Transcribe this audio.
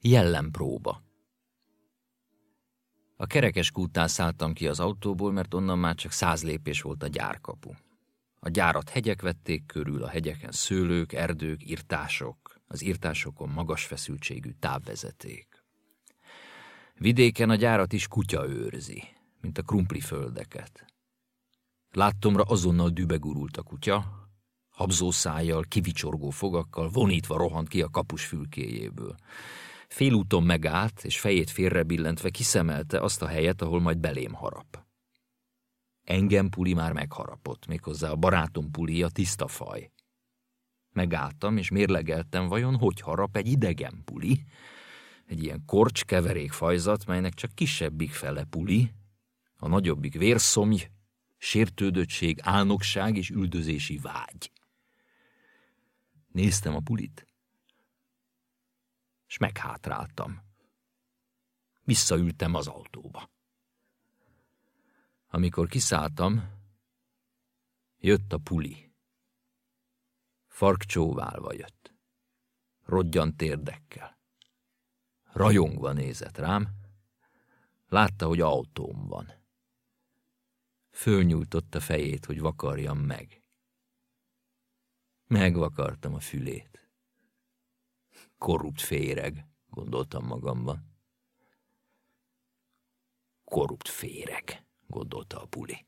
Jellempróba. A kerekes kútnál szálltam ki az autóból, mert onnan már csak száz lépés volt a gyárkapu. A gyárat hegyek vették körül, a hegyeken szőlők, erdők, irtások, az irtásokon magas feszültségű távvezeték. Vidéken a gyárat is kutya őrzi, mint a krumpli földeket. Láttomra azonnal dübegurult a kutya, habzó szájjal, kivicsorgó fogakkal, vonítva rohant ki a kapus fülkéjéből. Félúton megállt, és fejét félrebillentve kiszemelte azt a helyet, ahol majd belém harap. Engem puli már megharapott, méghozzá a barátom puli a tiszta faj. Megálltam, és mérlegeltem, vajon hogy harap egy idegen puli, egy ilyen korcs keverék fajzat, melynek csak kisebbik fele puli, a nagyobbik vérszomj, sértődöttség, álnokság és üldözési vágy. Néztem a pulit, és meghátráltam. Visszaültem az autóba. Amikor kiszálltam, jött a puli. Fark csóválva jött. Rodjan térdekkel. Rajongva nézett rám. Látta, hogy autóm van. Fölnyújtotta fejét, hogy vakarjam meg. Megvakartam a fülét. Korrupt féreg, gondoltam magamban. Korrupt féreg, gondolta a puli.